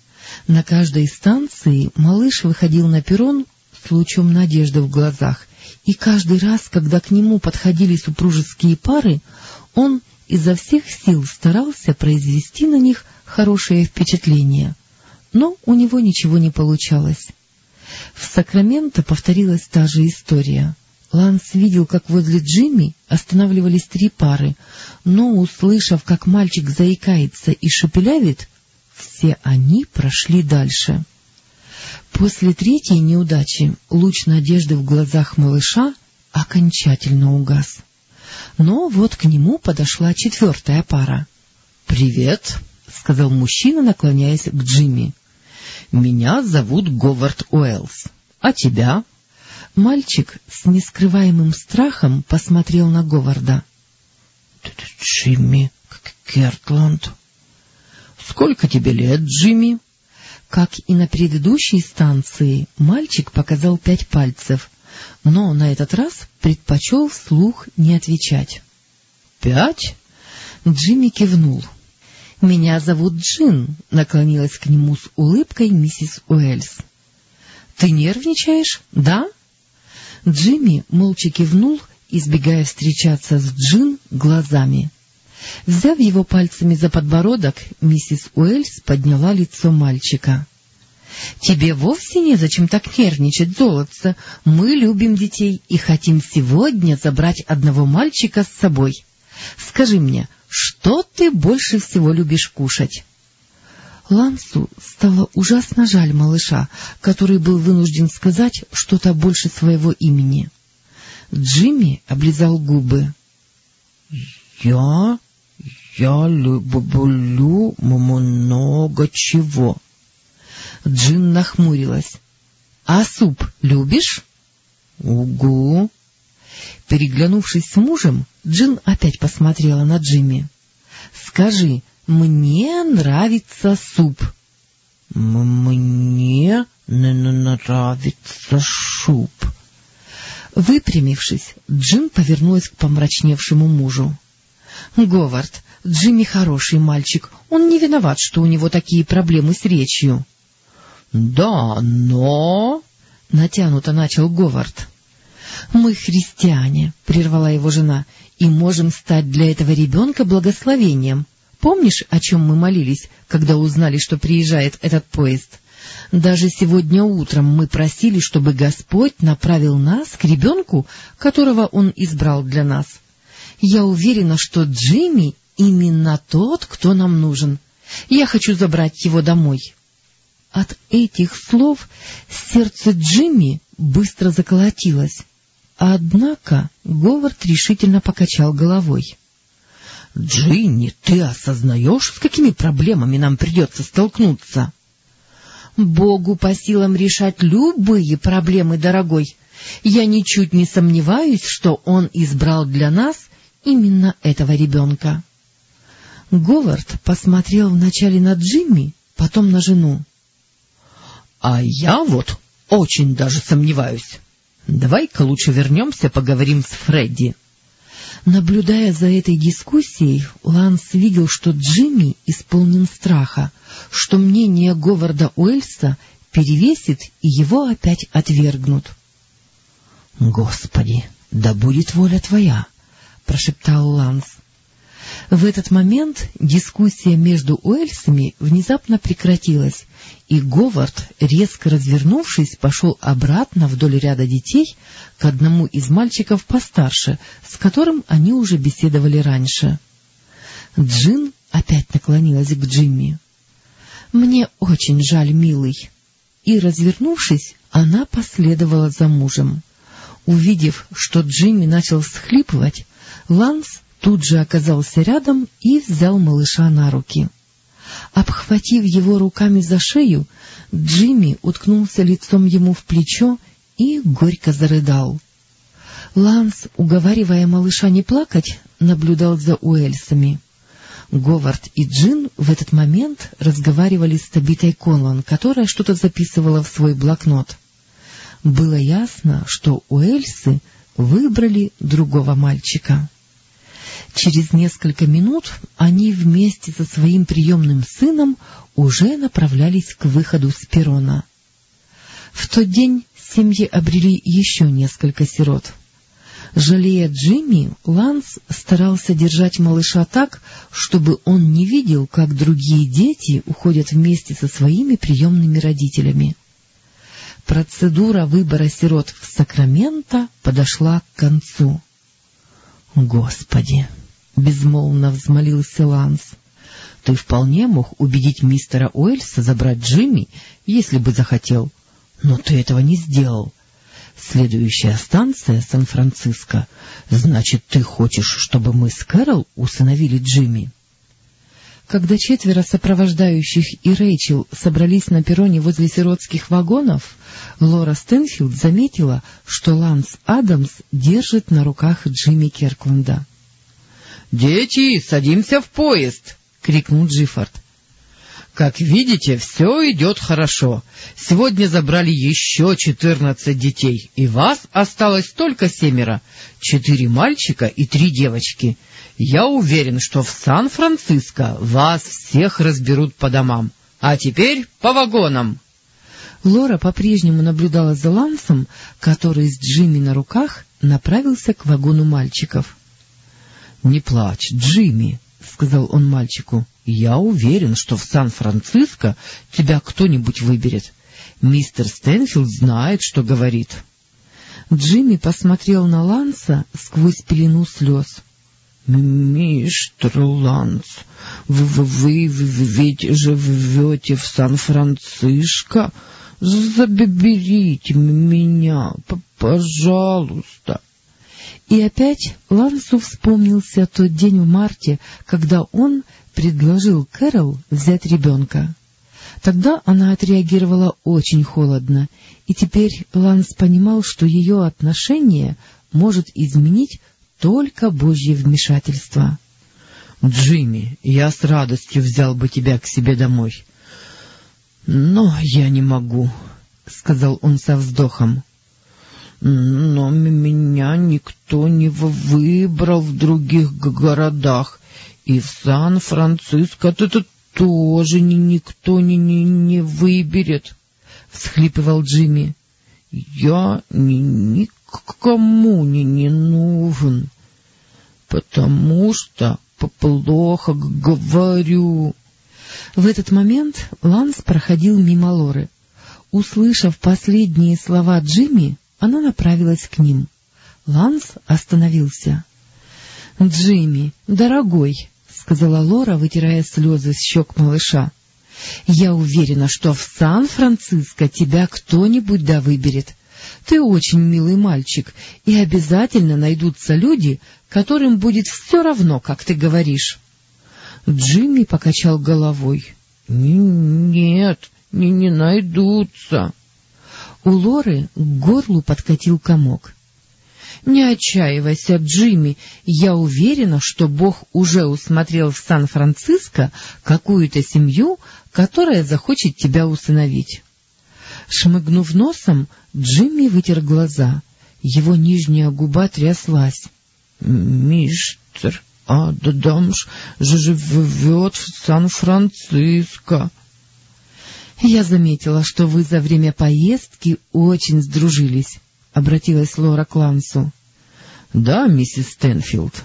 На каждой станции малыш выходил на перрон с лучом надежды в глазах, и каждый раз, когда к нему подходили супружеские пары, он изо всех сил старался произвести на них хорошее впечатление. Но у него ничего не получалось. В Сакраменто повторилась та же история. Ланс видел, как возле Джимми останавливались три пары, но, услышав, как мальчик заикается и шепелявит, все они прошли дальше. После третьей неудачи луч надежды в глазах малыша окончательно угас. Но вот к нему подошла четвертая пара. — Привет, — сказал мужчина, наклоняясь к Джимми. — Меня зовут Говард Уэллс. А тебя? Мальчик с нескрываемым страхом посмотрел на Говарда. — Джимми Кертланд. — Сколько тебе лет, Джимми? Как и на предыдущей станции, мальчик показал пять пальцев, но на этот раз предпочел вслух не отвечать. — Пять? Джимми кивнул. — Меня зовут Джин, — наклонилась к нему с улыбкой миссис Уэльс. — Ты нервничаешь, да? Джимми молча кивнул, избегая встречаться с Джин глазами. Взяв его пальцами за подбородок, миссис Уэльс подняла лицо мальчика. — Тебе вовсе незачем так нервничать, золотце. Мы любим детей и хотим сегодня забрать одного мальчика с собой. Скажи мне, что ты больше всего любишь кушать? Лансу стало ужасно жаль малыша, который был вынужден сказать что-то больше своего имени. Джимми облизал губы. — Я я люблю много чего. Джин нахмурилась. — А суп любишь? — Угу. Переглянувшись с мужем, Джин опять посмотрела на Джимми. — Скажи, мне нравится суп. — Мне нравится суп. Выпрямившись, Джин повернулась к помрачневшему мужу. — Говард, Джимми хороший мальчик, он не виноват, что у него такие проблемы с речью. — Да, но... — натянуто начал Говард. — Мы христиане, — прервала его жена, — и можем стать для этого ребенка благословением. Помнишь, о чем мы молились, когда узнали, что приезжает этот поезд? Даже сегодня утром мы просили, чтобы Господь направил нас к ребенку, которого Он избрал для нас. Я уверена, что Джимми именно тот, кто нам нужен. Я хочу забрать его домой. От этих слов сердце Джимми быстро заколотилось. Однако Говард решительно покачал головой. — Джинни, ты осознаешь, с какими проблемами нам придется столкнуться? — Богу по силам решать любые проблемы, дорогой. Я ничуть не сомневаюсь, что он избрал для нас именно этого ребенка. Говард посмотрел вначале на Джимми, потом на жену. — А я вот очень даже сомневаюсь. Давай-ка лучше вернемся, поговорим с Фредди. Наблюдая за этой дискуссией, Ланс видел, что Джимми исполнен страха, что мнение Говарда Уэльса перевесит и его опять отвергнут. — Господи, да будет воля твоя! — прошептал Ланс. В этот момент дискуссия между Уэльсами внезапно прекратилась, и Говард, резко развернувшись, пошел обратно вдоль ряда детей к одному из мальчиков постарше, с которым они уже беседовали раньше. Джин опять наклонилась к Джимми. — Мне очень жаль, милый. И, развернувшись, она последовала за мужем. Увидев, что Джимми начал всхлипывать, Ланс тут же оказался рядом и взял малыша на руки. Обхватив его руками за шею, Джимми уткнулся лицом ему в плечо и горько зарыдал. Ланс, уговаривая малыша не плакать, наблюдал за Уэльсами. Говард и Джин в этот момент разговаривали с Табитой Конлан, которая что-то записывала в свой блокнот. Было ясно, что Уэльсы выбрали другого мальчика. Через несколько минут они вместе со своим приемным сыном уже направлялись к выходу с перрона. В тот день семьи обрели еще несколько сирот. Жалея Джимми, Ланс старался держать малыша так, чтобы он не видел, как другие дети уходят вместе со своими приемными родителями. Процедура выбора сирот в Сакраменто подошла к концу. Господи! — безмолвно взмолился Ланс. — Ты вполне мог убедить мистера Уэльса забрать Джимми, если бы захотел. Но ты этого не сделал. Следующая станция — Сан-Франциско. Значит, ты хочешь, чтобы мы с Кэрол усыновили Джимми? Когда четверо сопровождающих и Рэйчел собрались на перроне возле сиротских вагонов, Лора Стэнфилд заметила, что Ланс Адамс держит на руках Джимми Керкленда. — Дети, садимся в поезд! — крикнул Джиффорд. — Как видите, все идет хорошо. Сегодня забрали еще четырнадцать детей, и вас осталось только семеро. Четыре мальчика и три девочки. Я уверен, что в Сан-Франциско вас всех разберут по домам. А теперь по вагонам. Лора по-прежнему наблюдала за Лансом, который с Джимми на руках направился к вагону мальчиков. — Не плачь, Джимми, — сказал он мальчику. — Я уверен, что в Сан-Франциско тебя кто-нибудь выберет. Мистер Стэнфилд знает, что говорит. Джимми посмотрел на Ланса сквозь пелену слез. — Мистер Ланс, вы, вы, ведь живете в Сан-Франциско? Заберите меня, пожалуйста. И опять Лансу вспомнился тот день в марте, когда он предложил Кэрол взять ребенка. Тогда она отреагировала очень холодно, и теперь Ланс понимал, что ее отношение может изменить только Божье вмешательство. — Джимми, я с радостью взял бы тебя к себе домой. — Но я не могу, — сказал он со вздохом. Но меня никто не выбрал в других городах, и в Сан-Франциско это тоже ни никто не, не, не выберет, — всхлипывал Джимми. — Я ни, никому не, не нужен, потому что плохо говорю. В этот момент Ланс проходил мимо Лоры. Услышав последние слова Джимми, она направилась к ним. Ланс остановился. —— Джимми, дорогой, — сказала Лора, вытирая слезы с щек малыша, — я уверена, что в Сан-Франциско тебя кто-нибудь да выберет. Ты очень милый мальчик, и обязательно найдутся люди, которым будет все равно, как ты говоришь. Джимми покачал головой. — Нет, не, не найдутся. У Лоры к горлу подкатил комок. — Не отчаивайся, Джимми, я уверена, что Бог уже усмотрел в Сан-Франциско какую-то семью, которая захочет тебя усыновить. Шмыгнув носом, Джимми вытер глаза. Его нижняя губа тряслась. — Мистер Адамш живет в Сан-Франциско. — Я заметила, что вы за время поездки очень сдружились, — обратилась Лора к Лансу. — Да, миссис Стэнфилд.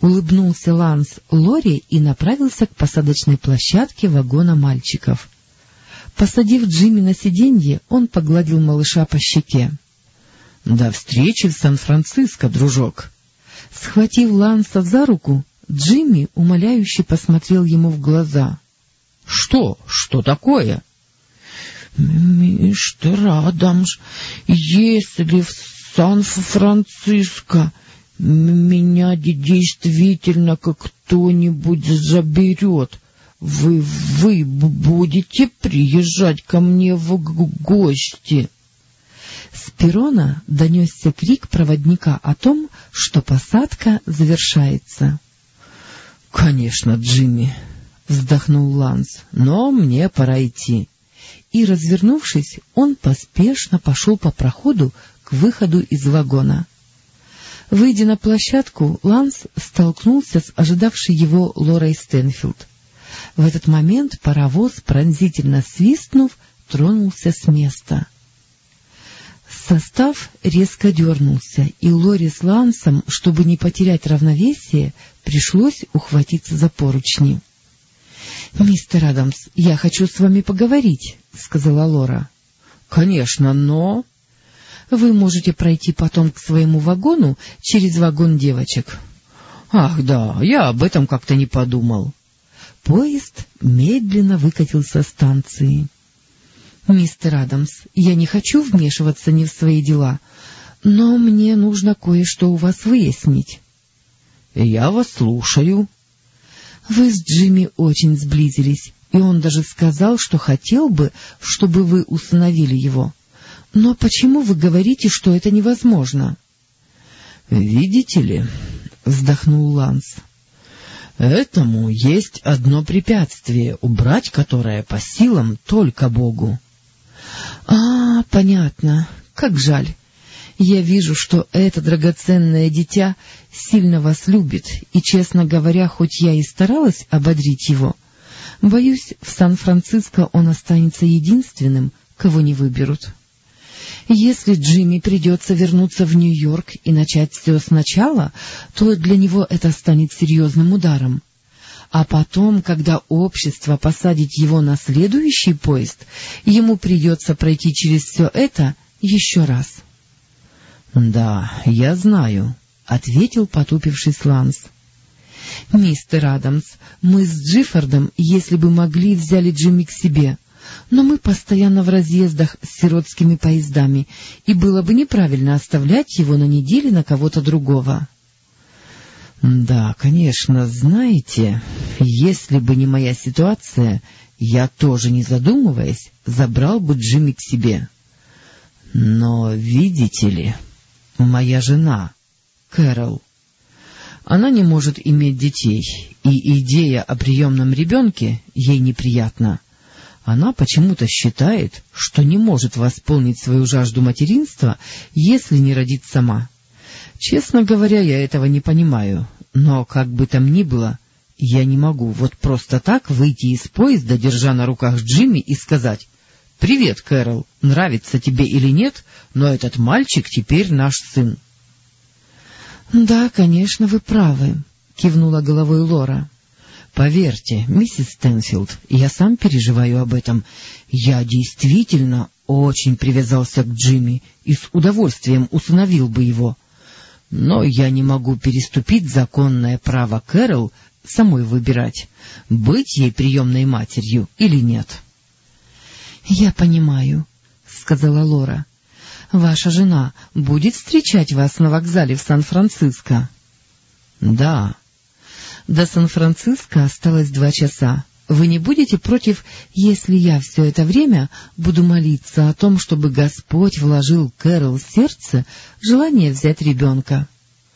Улыбнулся Ланс Лори и направился к посадочной площадке вагона мальчиков. Посадив Джимми на сиденье, он погладил малыша по щеке. — До встречи в Сан-Франциско, дружок! Схватив Ланса за руку, Джимми умоляюще посмотрел ему в глаза —— Что? Что такое? — Мистер Адамс, если в Сан-Франциско меня действительно как кто-нибудь заберет, вы, вы будете приезжать ко мне в гости? С перона донесся крик проводника о том, что посадка завершается. — Конечно, Джимми, вздохнул Ланс, — но мне пора идти. И, развернувшись, он поспешно пошел по проходу к выходу из вагона. Выйдя на площадку, Ланс столкнулся с ожидавшей его Лорой Стэнфилд. В этот момент паровоз, пронзительно свистнув, тронулся с места. Состав резко дернулся, и Лори с Лансом, чтобы не потерять равновесие, пришлось ухватиться за поручни. — Мистер Адамс, я хочу с вами поговорить, — сказала Лора. — Конечно, но... — Вы можете пройти потом к своему вагону через вагон девочек. — Ах, да, я об этом как-то не подумал. Поезд медленно выкатил со станции. — Мистер Адамс, я не хочу вмешиваться не в свои дела, но мне нужно кое-что у вас выяснить. — Я вас слушаю, вы с Джимми очень сблизились, и он даже сказал, что хотел бы, чтобы вы усыновили его. Но почему вы говорите, что это невозможно? — Видите ли, — вздохнул Ланс, — этому есть одно препятствие, убрать которое по силам только Богу. — А, понятно. Как жаль. Я вижу, что это драгоценное дитя сильно вас любит, и, честно говоря, хоть я и старалась ободрить его, боюсь, в Сан-Франциско он останется единственным, кого не выберут. Если Джимми придется вернуться в Нью-Йорк и начать все сначала, то для него это станет серьезным ударом. А потом, когда общество посадит его на следующий поезд, ему придется пройти через все это еще раз. — Да, я знаю, — ответил потупившись Ланс. — Мистер Адамс, мы с Джиффордом, если бы могли, взяли Джимми к себе, но мы постоянно в разъездах с сиротскими поездами, и было бы неправильно оставлять его на неделе на кого-то другого. — Да, конечно, знаете, если бы не моя ситуация, я тоже, не задумываясь, забрал бы Джимми к себе. Но, видите ли моя жена, Кэрол. Она не может иметь детей, и идея о приемном ребенке ей неприятна. Она почему-то считает, что не может восполнить свою жажду материнства, если не родит сама. Честно говоря, я этого не понимаю, но, как бы там ни было, я не могу вот просто так выйти из поезда, держа на руках Джимми, и сказать «Привет, Кэрол, нравится тебе или нет, но этот мальчик теперь наш сын». «Да, конечно, вы правы», — кивнула головой Лора. «Поверьте, миссис Стэнфилд, я сам переживаю об этом. Я действительно очень привязался к Джимми и с удовольствием усыновил бы его. Но я не могу переступить законное право Кэрол самой выбирать, быть ей приемной матерью или нет. — Я понимаю, — сказала Лора. — Ваша жена будет встречать вас на вокзале в Сан-Франциско? — Да. — До Сан-Франциско осталось два часа. Вы не будете против, если я все это время буду молиться о том, чтобы Господь вложил Кэрол в сердце желание взять ребенка?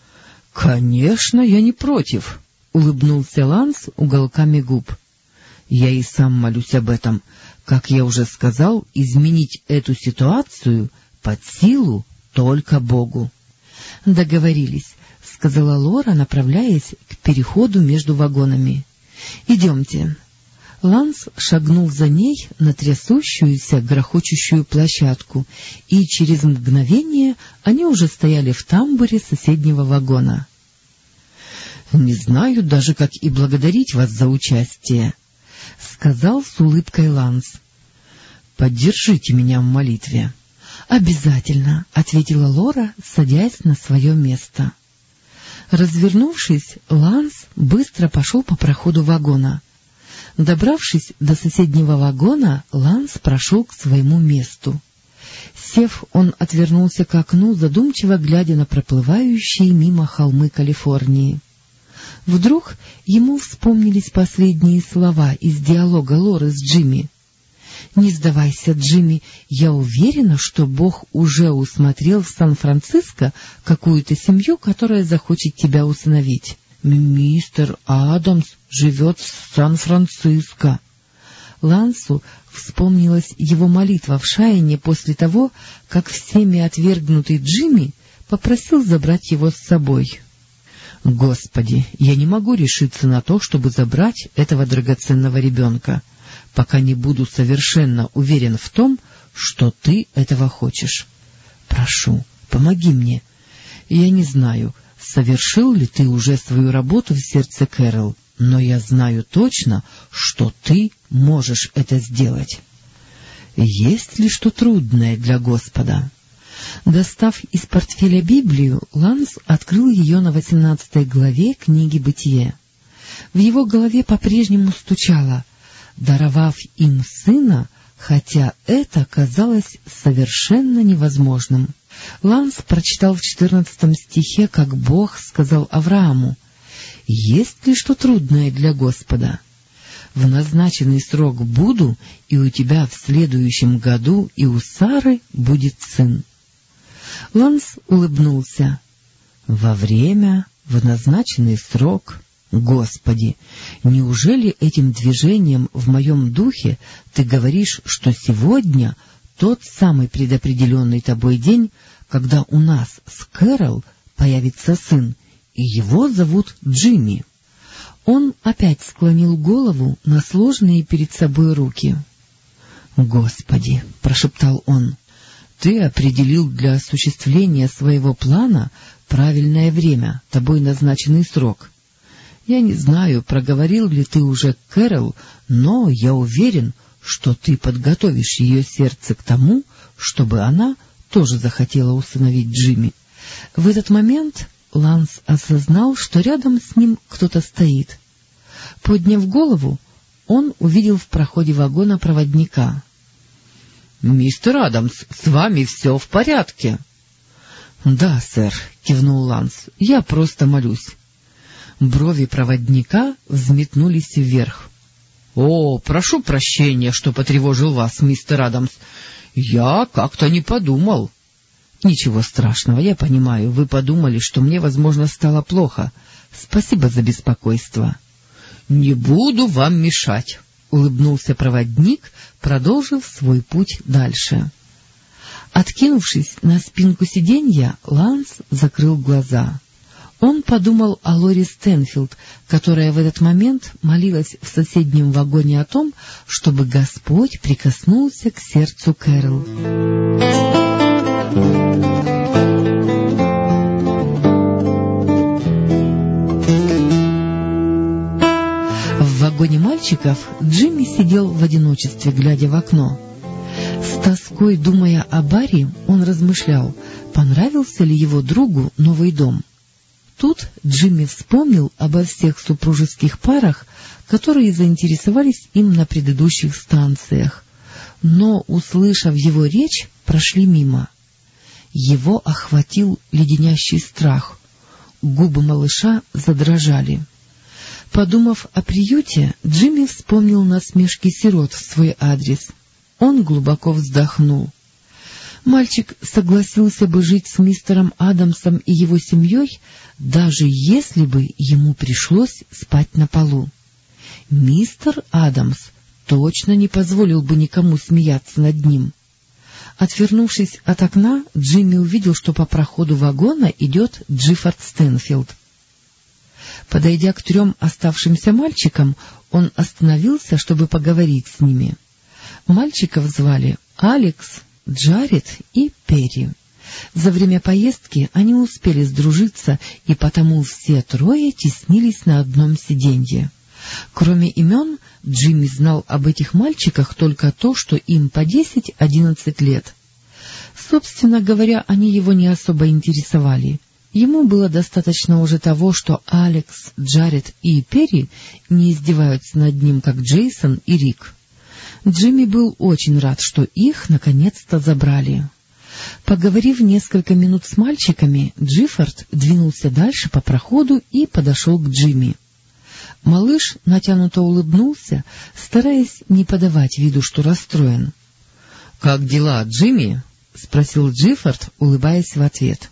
— Конечно, я не против, — улыбнулся Ланс уголками губ. — Я и сам молюсь об этом. Как я уже сказал, изменить эту ситуацию под силу только Богу. — Договорились, — сказала Лора, направляясь к переходу между вагонами. — Идемте. Ланс шагнул за ней на трясущуюся, грохочущую площадку, и через мгновение они уже стояли в тамбуре соседнего вагона. — Не знаю даже, как и благодарить вас за участие, — сказал с улыбкой Ланс. — Поддержите меня в молитве. — Обязательно, — ответила Лора, садясь на свое место. Развернувшись, Ланс быстро пошел по проходу вагона — Добравшись до соседнего вагона, Ланс прошел к своему месту. Сев, он отвернулся к окну, задумчиво глядя на проплывающие мимо холмы Калифорнии. Вдруг ему вспомнились последние слова из диалога Лоры с Джимми. «Не сдавайся, Джимми, я уверена, что Бог уже усмотрел в Сан-Франциско какую-то семью, которая захочет тебя усыновить». «Мистер Адамс живет в Сан-Франциско». Лансу вспомнилась его молитва в Шайне после того, как всеми отвергнутый Джимми попросил забрать его с собой. «Господи, я не могу решиться на то, чтобы забрать этого драгоценного ребенка, пока не буду совершенно уверен в том, что ты этого хочешь. Прошу, помоги мне. Я не знаю, совершил ли ты уже свою работу в сердце Кэрол, но я знаю точно, что ты можешь это сделать. Есть ли что трудное для Господа? Достав из портфеля Библию, Ланс открыл ее на восемнадцатой главе книги «Бытие». В его голове по-прежнему стучало «даровав им сына», хотя это казалось совершенно невозможным. Ланс прочитал в четырнадцатом стихе, как Бог сказал Аврааму, «Есть ли что трудное для Господа? В назначенный срок буду, и у тебя в следующем году и у Сары будет сын». Ланс улыбнулся. «Во время, в назначенный срок...» Господи, неужели этим движением в моем духе ты говоришь, что сегодня тот самый предопределенный тобой день, когда у нас с Кэрол появится сын, и его зовут Джимми. Он опять склонил голову на сложные перед собой руки. — Господи! — прошептал он. — Ты определил для осуществления своего плана правильное время, тобой назначенный срок. Я не знаю, проговорил ли ты уже Кэрол, но я уверен, что ты подготовишь ее сердце к тому, чтобы она тоже захотела усыновить Джимми. В этот момент Ланс осознал, что рядом с ним кто-то стоит. Подняв голову, он увидел в проходе вагона проводника. — Мистер Адамс, с вами все в порядке? — Да, сэр, — кивнул Ланс, — я просто молюсь. Брови проводника взметнулись вверх. — О, прошу прощения, что потревожил вас, мистер Адамс. Я как-то не подумал. — Ничего страшного, я понимаю. Вы подумали, что мне, возможно, стало плохо. Спасибо за беспокойство. — Не буду вам мешать, — улыбнулся проводник, продолжив свой путь дальше. Откинувшись на спинку сиденья, Ланс закрыл глаза. Он подумал о Лори Стэнфилд, которая в этот момент молилась в соседнем вагоне о том, чтобы Господь прикоснулся к сердцу Кэрол. В вагоне мальчиков Джимми сидел в одиночестве, глядя в окно. С тоской, думая о Барри, он размышлял, понравился ли его другу новый дом. Тут Джимми вспомнил обо всех супружеских парах, которые заинтересовались им на предыдущих станциях, но, услышав его речь, прошли мимо. Его охватил леденящий страх. Губы малыша задрожали. Подумав о приюте, Джимми вспомнил насмешки сирот в свой адрес. Он глубоко вздохнул. Мальчик согласился бы жить с мистером Адамсом и его семьей, даже если бы ему пришлось спать на полу. Мистер Адамс точно не позволил бы никому смеяться над ним. Отвернувшись от окна, Джимми увидел, что по проходу вагона идет Джиффорд Стэнфилд. Подойдя к трем оставшимся мальчикам, он остановился, чтобы поговорить с ними. Мальчиков звали Алекс, Джаред и Перри. За время поездки они успели сдружиться, и потому все трое теснились на одном сиденье. Кроме имен, Джимми знал об этих мальчиках только то, что им по десять-одиннадцать лет. Собственно говоря, они его не особо интересовали. Ему было достаточно уже того, что Алекс, Джаред и Перри не издеваются над ним, как Джейсон и Рик. Джимми был очень рад, что их наконец-то забрали. Поговорив несколько минут с мальчиками, Джиффорд двинулся дальше по проходу и подошел к Джимми. Малыш натянуто улыбнулся, стараясь не подавать виду, что расстроен. — Как дела, Джимми? — спросил Джиффорд, улыбаясь в ответ.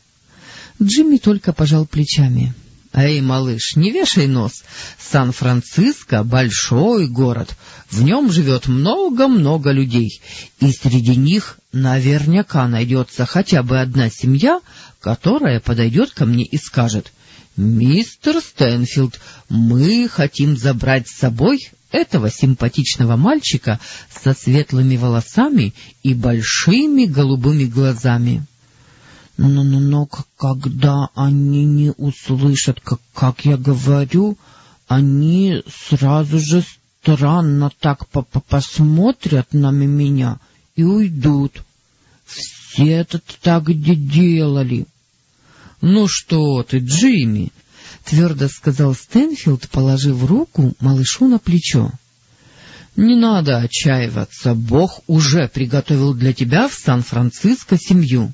Джимми только пожал плечами. — Эй, малыш, не вешай нос. Сан-Франциско — большой город. В нем живет много-много людей, и среди них наверняка найдется хотя бы одна семья, которая подойдет ко мне и скажет — «Мистер Стэнфилд, мы хотим забрать с собой этого симпатичного мальчика со светлыми волосами и большими голубыми глазами». «Но, но, но когда они не услышат, как, как я говорю, они сразу же странно так по -по посмотрят на меня и уйдут. Все это так делали». — Ну что ты, Джимми? — твердо сказал Стэнфилд, положив руку малышу на плечо. — Не надо отчаиваться, Бог уже приготовил для тебя в Сан-Франциско семью.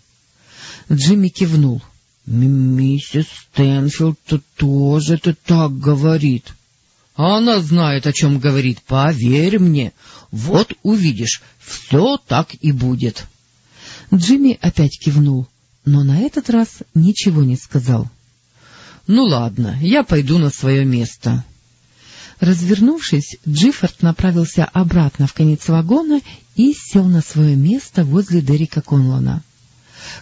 Джимми кивнул. — Миссис Стэнфилд тоже-то так говорит. — Она знает, о чем говорит, поверь мне. Вот увидишь, все так и будет. Джимми опять кивнул но на этот раз ничего не сказал. — Ну ладно, я пойду на свое место. Развернувшись, Джиффорд направился обратно в конец вагона и сел на свое место возле Дерека Конлона.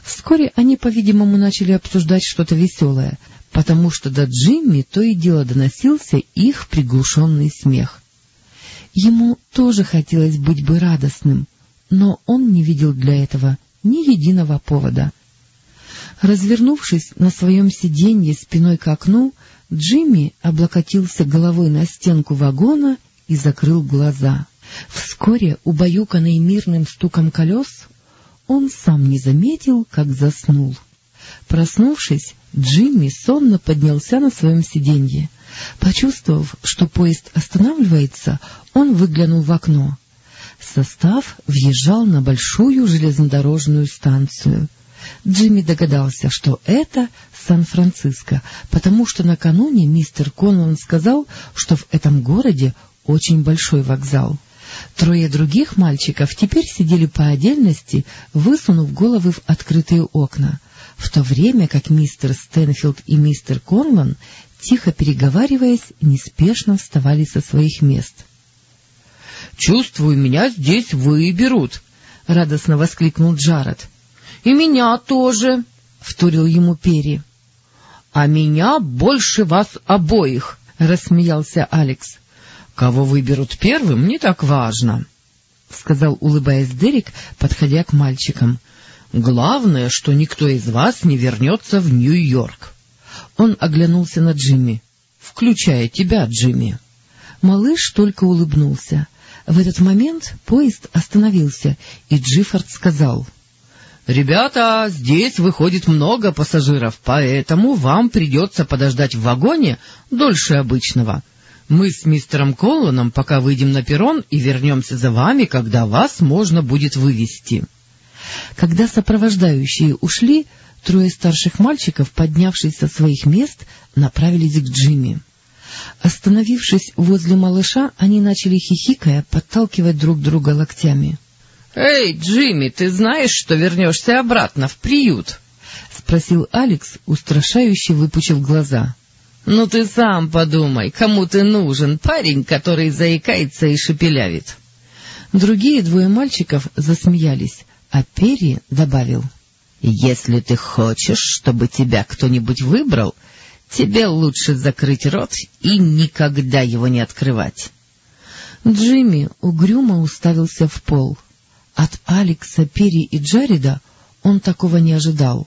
Вскоре они, по-видимому, начали обсуждать что-то веселое, потому что до Джимми то и дело доносился их приглушенный смех. Ему тоже хотелось быть бы радостным, но он не видел для этого ни единого повода — Развернувшись на своем сиденье спиной к окну, Джимми облокотился головой на стенку вагона и закрыл глаза. Вскоре, убаюканный мирным стуком колес, он сам не заметил, как заснул. Проснувшись, Джимми сонно поднялся на своем сиденье. Почувствовав, что поезд останавливается, он выглянул в окно. Состав въезжал на большую железнодорожную станцию. Джимми догадался, что это Сан-Франциско, потому что накануне мистер Конлан сказал, что в этом городе очень большой вокзал. Трое других мальчиков теперь сидели по отдельности, высунув головы в открытые окна, в то время как мистер Стэнфилд и мистер Конлан, тихо переговариваясь, неспешно вставали со своих мест. — Чувствую, меня здесь выберут! — радостно воскликнул Джаред. И меня тоже, — вторил ему Перри. — А меня больше вас обоих, — рассмеялся Алекс. — Кого выберут первым, не так важно, — сказал, улыбаясь Дерек, подходя к мальчикам. — Главное, что никто из вас не вернется в Нью-Йорк. Он оглянулся на Джимми. — Включая тебя, Джимми. Малыш только улыбнулся. В этот момент поезд остановился, и Джиффорд сказал... — Ребята, здесь выходит много пассажиров, поэтому вам придется подождать в вагоне дольше обычного. Мы с мистером Колланом пока выйдем на перрон и вернемся за вами, когда вас можно будет вывести. Когда сопровождающие ушли, трое старших мальчиков, поднявшись со своих мест, направились к Джимми. Остановившись возле малыша, они начали хихикая подталкивать друг друга локтями. — Эй, Джимми, ты знаешь, что вернешься обратно в приют? — спросил Алекс, устрашающе выпучив глаза. — Ну ты сам подумай, кому ты нужен, парень, который заикается и шепелявит. Другие двое мальчиков засмеялись, а Перри добавил. — Если ты хочешь, чтобы тебя кто-нибудь выбрал, тебе лучше закрыть рот и никогда его не открывать. Джимми угрюмо уставился в пол. От Алекса, Перри и Джареда он такого не ожидал.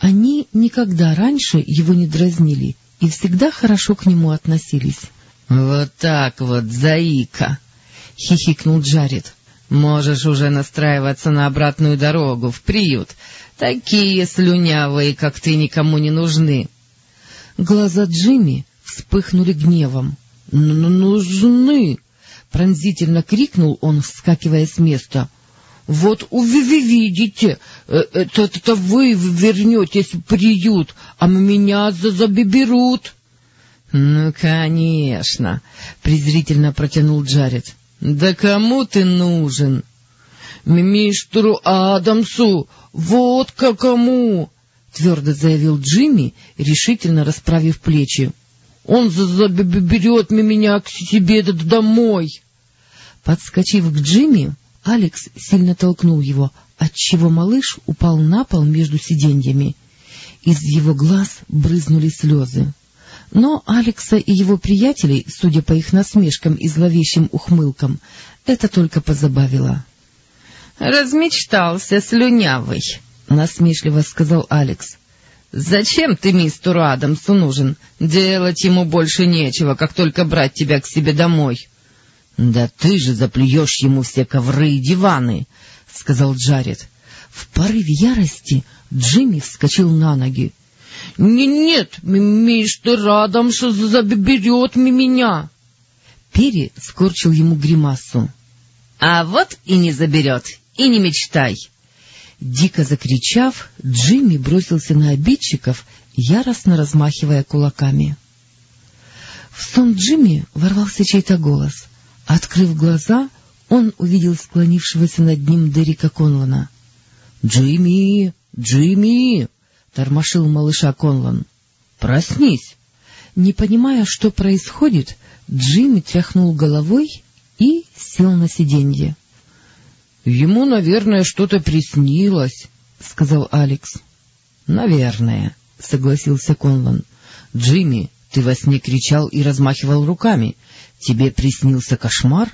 Они никогда раньше его не дразнили и всегда хорошо к нему относились. — Вот так вот, заика! — хихикнул Джаред. — Можешь уже настраиваться на обратную дорогу, в приют. Такие слюнявые, как ты, никому не нужны. Глаза Джимми вспыхнули гневом. — Нужны! — пронзительно крикнул он, вскакивая с места. — Вот увидите, э, это, это вы вернетесь в приют, а меня заберут. — Ну, конечно, — презрительно протянул Джаред. — Да кому ты нужен? — Мистеру Адамсу, вот к кому! — твердо заявил Джимми, решительно расправив плечи. — Он заберет меня к себе домой. Подскочив к Джимми, Алекс сильно толкнул его, отчего малыш упал на пол между сиденьями. Из его глаз брызнули слезы. Но Алекса и его приятелей, судя по их насмешкам и зловещим ухмылкам, это только позабавило. — Размечтался слюнявый, — насмешливо сказал Алекс. — Зачем ты мистеру Адамсу нужен? Делать ему больше нечего, как только брать тебя к себе домой. — Да ты же заплюешь ему все ковры и диваны, — сказал Джаред. В порыве ярости Джимми вскочил на ноги. — Нет, мистер Адамс заберет меня. Перри скорчил ему гримасу. — А вот и не заберет, и не мечтай. Дико закричав, Джимми бросился на обидчиков, яростно размахивая кулаками. В сон Джимми ворвался чей-то голос. Открыв глаза, он увидел склонившегося над ним Дерека Конлана. — Джимми! Джимми! — тормошил малыша Конлан. — Проснись! Не понимая, что происходит, Джимми тряхнул головой и сел на сиденье. — Ему, наверное, что-то приснилось, — сказал Алекс. — Наверное, — согласился Конлан. — Джимми, ты во сне кричал и размахивал руками. Тебе приснился кошмар?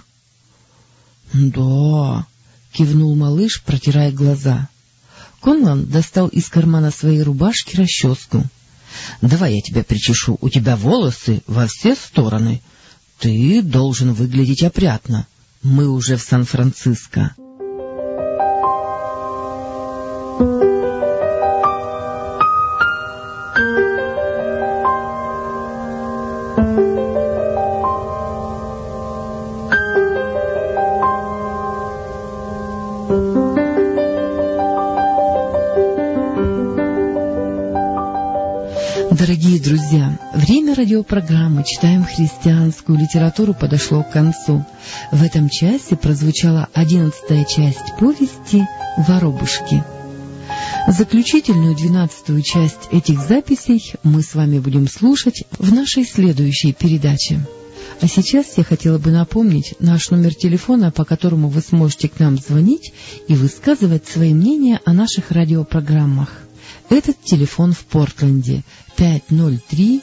— Да, — кивнул малыш, протирая глаза. Конлан достал из кармана своей рубашки расческу. — Давай я тебя причешу, у тебя волосы во все стороны. Ты должен выглядеть опрятно. Мы уже в Сан-Франциско. Радиопрограммы «Читаем христианскую литературу» подошло к концу. В этом часе прозвучала одиннадцатая часть повести «Воробушки». Заключительную двенадцатую часть этих записей мы с вами будем слушать в нашей следующей передаче. А сейчас я хотела бы напомнить наш номер телефона, по которому вы сможете к нам звонить и высказывать свои мнения о наших радиопрограммах. Этот телефон в Портленде 503